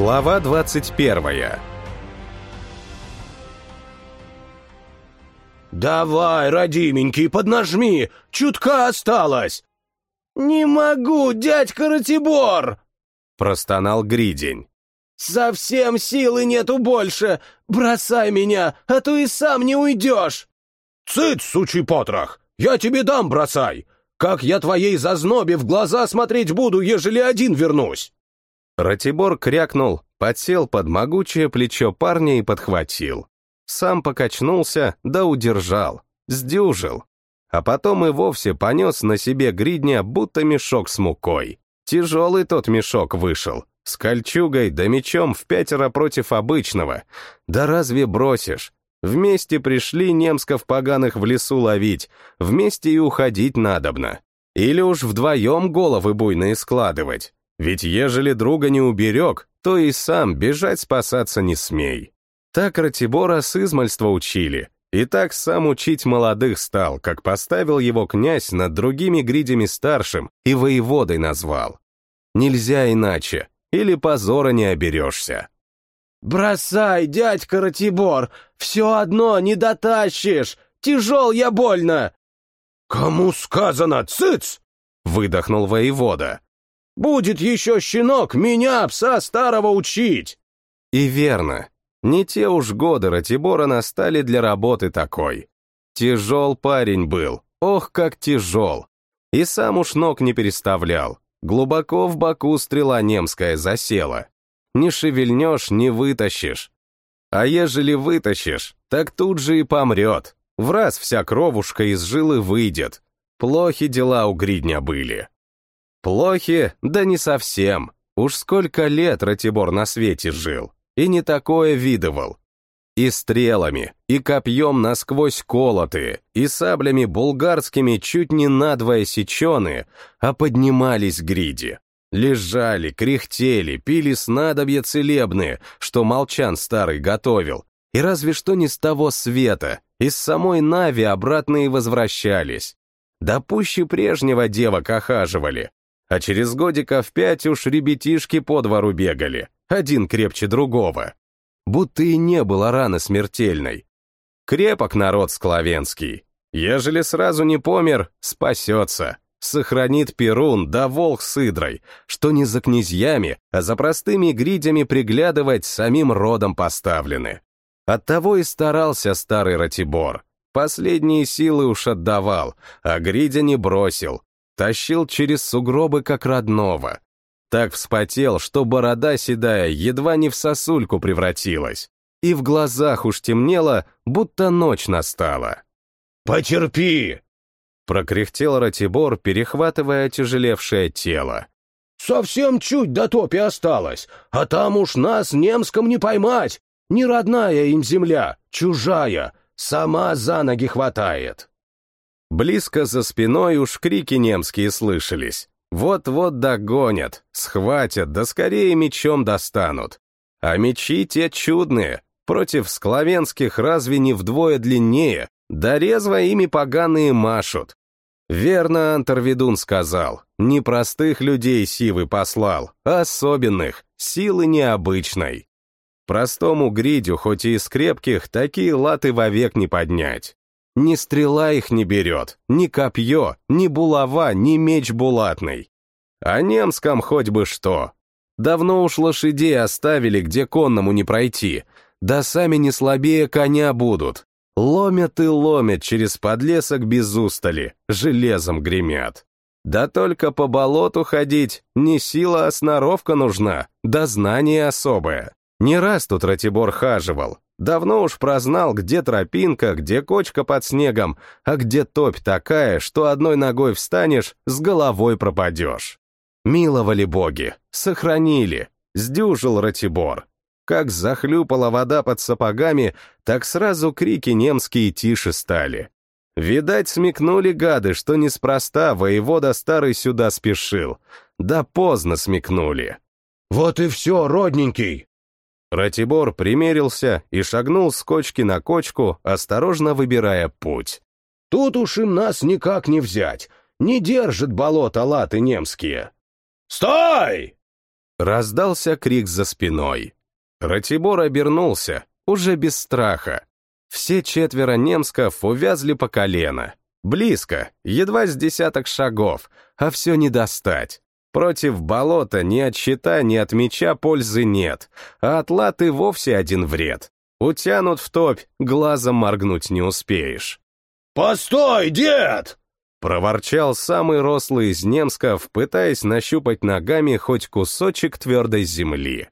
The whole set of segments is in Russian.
Глава 21 «Давай, родименький, поднажми! Чутка осталось!» «Не могу, дядька Ратибор!» — простонал Гридень. «Совсем силы нету больше! Бросай меня, а то и сам не уйдешь!» «Цыц, сучий потрох! Я тебе дам бросай! Как я твоей зазнобе в глаза смотреть буду, ежели один вернусь?» Ратибор крякнул, подсел под могучее плечо парня и подхватил. Сам покачнулся, да удержал, сдюжил. А потом и вовсе понес на себе гридня, будто мешок с мукой. Тяжелый тот мешок вышел, с кольчугой да мечом в пятеро против обычного. Да разве бросишь? Вместе пришли немсков поганых в лесу ловить, вместе и уходить надобно. Или уж вдвоем головы буйные складывать. Ведь ежели друга не уберег, то и сам бежать спасаться не смей. Так Ратибора с измальства учили, и так сам учить молодых стал, как поставил его князь над другими гридями старшим и воеводой назвал. Нельзя иначе, или позора не оберешься. «Бросай, дядька Ратибор, все одно не дотащишь, тяжел я больно!» «Кому сказано, цыц!» — выдохнул воевода. Будет еще щенок меня, пса старого, учить!» И верно. Не те уж годы Ратибора настали для работы такой. Тяжел парень был, ох, как тяжел. И сам уж ног не переставлял. Глубоко в боку стрела немская засела. Не шевельнешь, не вытащишь. А ежели вытащишь, так тут же и помрет. В раз вся кровушка из жилы выйдет. Плохи дела у гридня были. Плохи? Да не совсем. Уж сколько лет Ратибор на свете жил, и не такое видывал. И стрелами, и копьем насквозь колотые, и саблями булгарскими чуть не надвое сеченые, а поднимались гриди. Лежали, кряхтели, пили снадобья целебные, что молчан старый готовил, и разве что не с того света, из самой Нави обратно и возвращались. Да пуще прежнего девок охаживали, а через годиков пять уж ребятишки по двору бегали, один крепче другого. Будто и не было раны смертельной. Крепок народ скловенский. Ежели сразу не помер, спасется. Сохранит Перун да волк с Идрой, что не за князьями, а за простыми гридями приглядывать самим родом поставлены. Оттого и старался старый Ратибор. Последние силы уж отдавал, а гридя не бросил, тащил через сугробы как родного. Так вспотел, что борода седая едва не в сосульку превратилась, и в глазах уж темнело, будто ночь настала. «Потерпи!» — прокряхтел Ратибор, перехватывая отяжелевшее тело. «Совсем чуть до топи осталось, а там уж нас немском не поймать. Не родная им земля, чужая, сама за ноги хватает». Близко за спиной уж крики немские слышались. Вот-вот догонят, схватят, да скорее мечом достанут. А мечи те чудные, против скловенских разве не вдвое длиннее, да резво ими поганые машут. Верно Антерведун сказал, не простых людей сивы послал, а особенных, силы необычной. Простому гридю, хоть и из крепких, такие латы вовек не поднять. Ни стрела их не берет, ни копье, ни булава, ни меч булатный. А немском хоть бы что. Давно уж лошадей оставили, где конному не пройти, да сами не слабее коня будут. Ломят и ломят через подлесок без устали, железом гремят. Да только по болоту ходить не сила, а сноровка нужна, да знание особое. Не раз тут Ратибор хаживал, Давно уж прознал, где тропинка, где кочка под снегом, а где топь такая, что одной ногой встанешь, с головой пропадешь. Миловали боги, сохранили, сдюжил Ратибор. Как захлюпала вода под сапогами, так сразу крики немские тише стали. Видать, смекнули гады, что неспроста воевода старый сюда спешил. Да поздно смекнули. «Вот и все, родненький!» Ратибор примерился и шагнул с кочки на кочку, осторожно выбирая путь. «Тут уж им нас никак не взять. Не держит болото латы немские». «Стой!» Раздался крик за спиной. Ратибор обернулся, уже без страха. Все четверо немсков увязли по колено. Близко, едва с десяток шагов, а все не достать. Против болота ни от щита, ни от меча пользы нет, а от латы вовсе один вред. Утянут в топь, глазом моргнуть не успеешь. «Постой, дед!» Проворчал самый рослый из немсков, пытаясь нащупать ногами хоть кусочек твердой земли.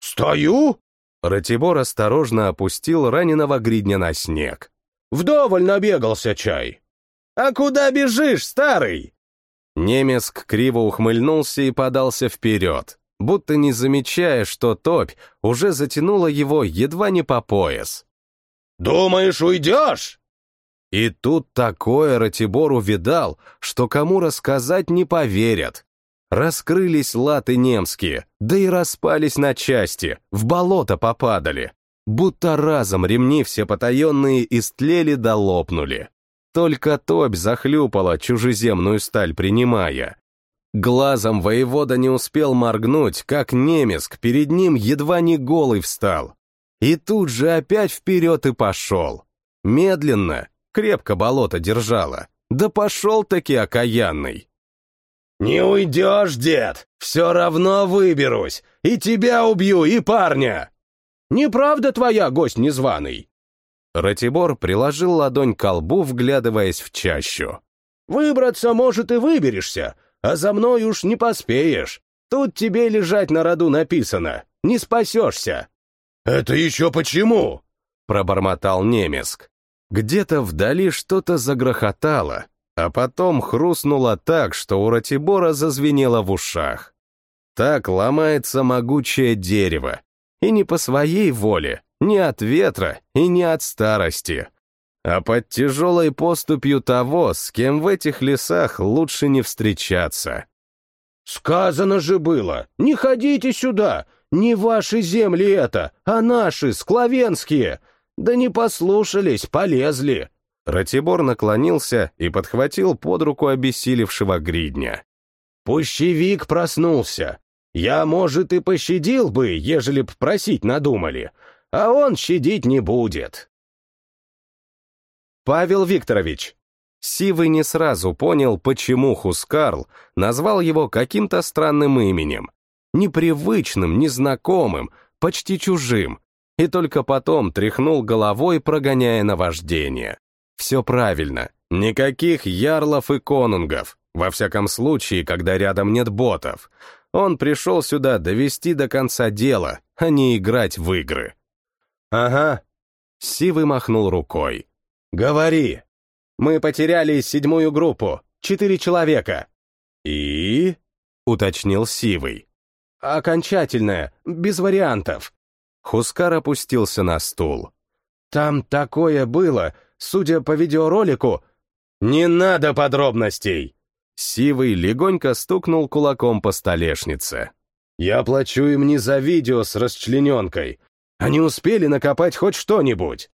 «Стою!» Ратибор осторожно опустил раненого гридня на снег. «Вдоволь набегался чай!» «А куда бежишь, старый?» Немеск криво ухмыльнулся и подался вперед, будто не замечая, что топь уже затянула его едва не по пояс. «Думаешь, уйдешь?» И тут такое Ратибор увидал, что кому рассказать не поверят. Раскрылись латы немские, да и распались на части, в болото попадали. Будто разом ремни все потаенные истлели да лопнули. Только топь захлюпала, чужеземную сталь принимая. Глазом воевода не успел моргнуть, как немеск перед ним едва не голый встал. И тут же опять вперед и пошел. Медленно, крепко болото держало. Да пошел-таки окаянный. «Не уйдешь, дед! Все равно выберусь! И тебя убью, и парня!» «Неправда твоя, гость незваный!» Ратибор приложил ладонь к колбу, вглядываясь в чащу. «Выбраться, может, и выберешься, а за мной уж не поспеешь. Тут тебе лежать на роду написано. Не спасешься». «Это еще почему?» — пробормотал Немеск. Где-то вдали что-то загрохотало, а потом хрустнуло так, что у Ратибора зазвенело в ушах. Так ломается могучее дерево, и не по своей воле, не от ветра и не от старости, а под тяжелой поступью того, с кем в этих лесах лучше не встречаться. «Сказано же было, не ходите сюда, не ваши земли это, а наши, склавенские, да не послушались, полезли!» Ратибор наклонился и подхватил под руку обессилевшего гридня. «Пущевик проснулся. Я, может, и пощадил бы, ежели б просить надумали, а он щадить не будет. Павел Викторович. Сивый не сразу понял, почему Хускарл назвал его каким-то странным именем. Непривычным, незнакомым, почти чужим. И только потом тряхнул головой, прогоняя наваждение. Все правильно. Никаких ярлов и конунгов. Во всяком случае, когда рядом нет ботов. Он пришел сюда довести до конца дела, а не играть в игры. «Ага». Сивый махнул рукой. «Говори. Мы потеряли седьмую группу. Четыре человека». «И?» — уточнил Сивый. «Окончательное, без вариантов». Хускар опустился на стул. «Там такое было, судя по видеоролику...» «Не надо подробностей!» Сивый легонько стукнул кулаком по столешнице. «Я плачу им не за видео с расчлененкой. Они успели накопать хоть что-нибудь?»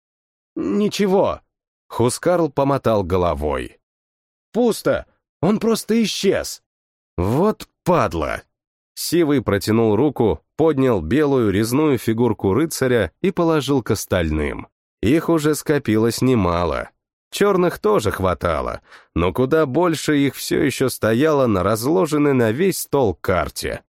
«Ничего». Хускарл помотал головой. «Пусто. Он просто исчез». «Вот падла». Сивый протянул руку, поднял белую резную фигурку рыцаря и положил к остальным. Их уже скопилось немало. Черных тоже хватало, но куда больше их все еще стояло на разложенной на весь стол карте.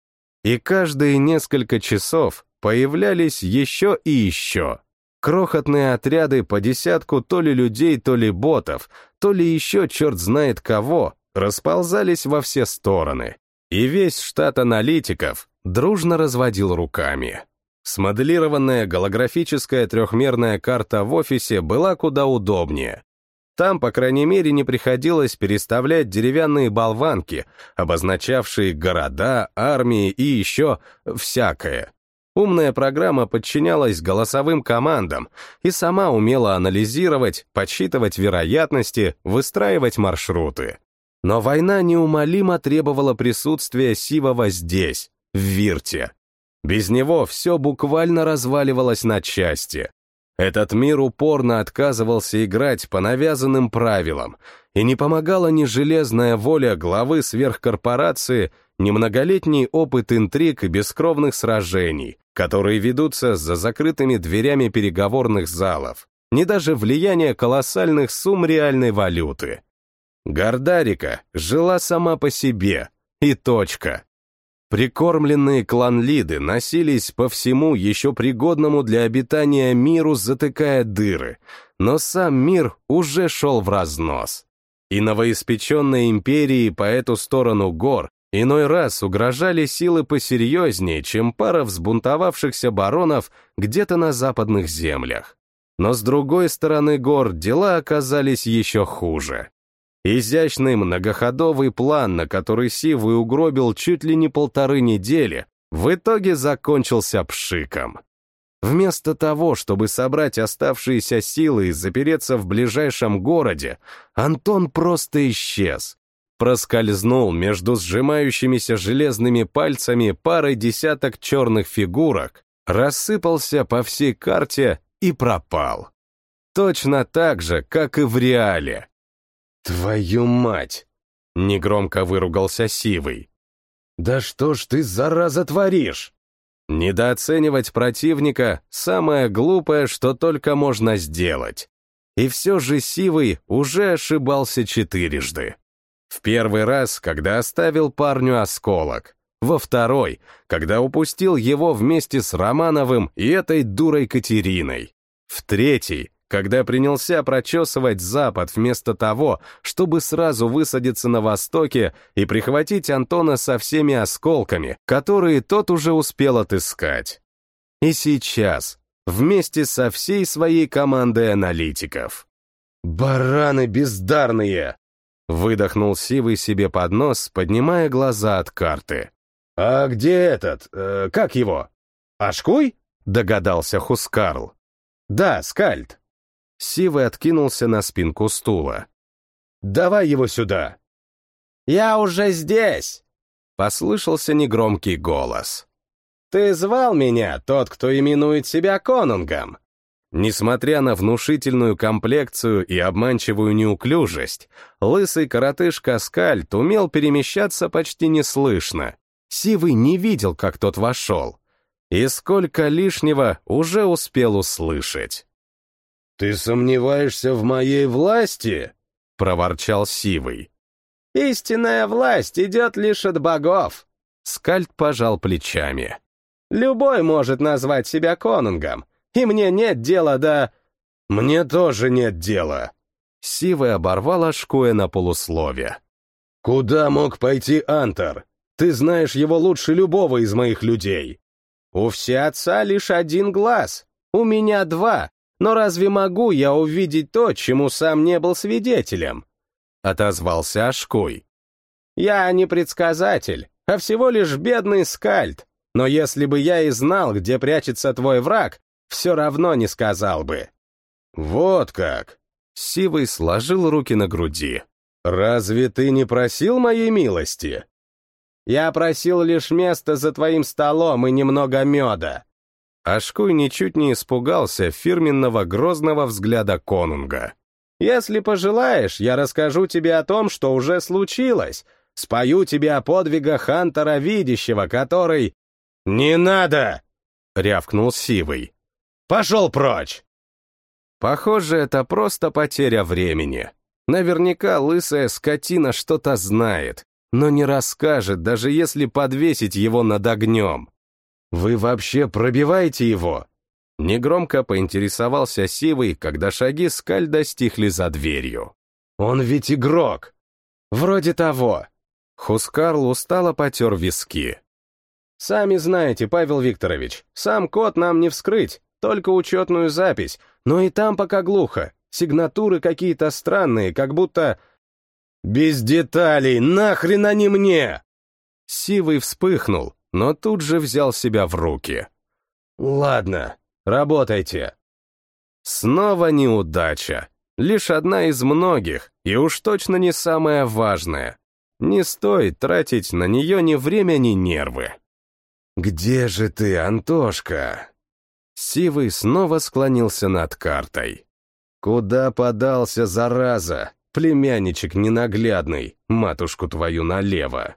И каждые несколько часов появлялись еще и еще. Крохотные отряды по десятку то ли людей, то ли ботов, то ли еще черт знает кого, расползались во все стороны. И весь штат аналитиков дружно разводил руками. Смоделированная голографическая трехмерная карта в офисе была куда удобнее. Там, по крайней мере, не приходилось переставлять деревянные болванки, обозначавшие города, армии и еще всякое. Умная программа подчинялась голосовым командам и сама умела анализировать, подсчитывать вероятности, выстраивать маршруты. Но война неумолимо требовала присутствия Сивова здесь, в Вирте. Без него все буквально разваливалось на части. Этот мир упорно отказывался играть по навязанным правилам, и не помогала ни железная воля главы сверхкорпорации, ни многолетний опыт интриг и бескровных сражений, которые ведутся за закрытыми дверями переговорных залов, ни даже влияние колоссальных сумм реальной валюты. Гордарика жила сама по себе, и точка. Прикормленные кланлиды носились по всему еще пригодному для обитания миру, затыкая дыры, но сам мир уже шел в разнос. И новоиспеченной империи по эту сторону гор иной раз угрожали силы посерьезнее, чем пара взбунтовавшихся баронов где-то на западных землях. Но с другой стороны гор дела оказались еще хуже. Изящный многоходовый план, на который Сивый угробил чуть ли не полторы недели, в итоге закончился пшиком. Вместо того, чтобы собрать оставшиеся силы и запереться в ближайшем городе, Антон просто исчез. Проскользнул между сжимающимися железными пальцами парой десяток черных фигурок, рассыпался по всей карте и пропал. Точно так же, как и в реале. «Твою мать!» — негромко выругался Сивый. «Да что ж ты, зараза, творишь?» Недооценивать противника — самое глупое, что только можно сделать. И все же Сивый уже ошибался четырежды. В первый раз, когда оставил парню осколок. Во второй, когда упустил его вместе с Романовым и этой дурой Катериной. В третий, когда принялся прочесывать запад вместо того, чтобы сразу высадиться на востоке и прихватить Антона со всеми осколками, которые тот уже успел отыскать. И сейчас, вместе со всей своей командой аналитиков. «Бараны бездарные!» — выдохнул Сивый себе под нос, поднимая глаза от карты. «А где этот? Э, как его? Ашкуй?» — догадался Хускарл. «Да, Скальд», Сивый откинулся на спинку стула. «Давай его сюда!» «Я уже здесь!» — послышался негромкий голос. «Ты звал меня, тот, кто именует себя конунгом?» Несмотря на внушительную комплекцию и обманчивую неуклюжесть, лысый коротышка Скальт умел перемещаться почти неслышно. Сивый не видел, как тот вошел. И сколько лишнего уже успел услышать. «Ты сомневаешься в моей власти?» — проворчал Сивый. «Истинная власть идет лишь от богов!» Скальд пожал плечами. «Любой может назвать себя конунгом, и мне нет дела до...» «Мне тоже нет дела!» Сивый оборвал Ашкуя на полуслове. «Куда мог пойти Антар? Ты знаешь его лучше любого из моих людей!» «У все отца лишь один глаз, у меня два, но разве могу я увидеть то, чему сам не был свидетелем?» — отозвался Ашкуй. «Я не предсказатель, а всего лишь бедный скальд, но если бы я и знал, где прячется твой враг, все равно не сказал бы». «Вот как!» — Сивый сложил руки на груди. «Разве ты не просил моей милости?» «Я просил лишь место за твоим столом и немного меда. Ашкуй ничуть не испугался фирменного грозного взгляда конунга. «Если пожелаешь, я расскажу тебе о том, что уже случилось. Спою тебе о подвигах Хантера Видящего, который...» «Не надо!» — рявкнул Сивый. «Пошел прочь!» Похоже, это просто потеря времени. Наверняка лысая скотина что-то знает, но не расскажет, даже если подвесить его над огнем. «Вы вообще пробиваете его?» Негромко поинтересовался Сивый, когда шаги Скаль достигли за дверью. «Он ведь игрок!» «Вроде того!» Хускарл устало потер виски. «Сами знаете, Павел Викторович, сам код нам не вскрыть, только учетную запись, но и там пока глухо, сигнатуры какие-то странные, как будто...» «Без деталей, нахрен они мне!» Сивый вспыхнул, но тут же взял себя в руки. «Ладно, работайте». Снова неудача. Лишь одна из многих, и уж точно не самая важная. Не стоит тратить на нее ни время, ни нервы. «Где же ты, Антошка?» Сивый снова склонился над картой. «Куда подался, зараза, племянничек ненаглядный, матушку твою налево?»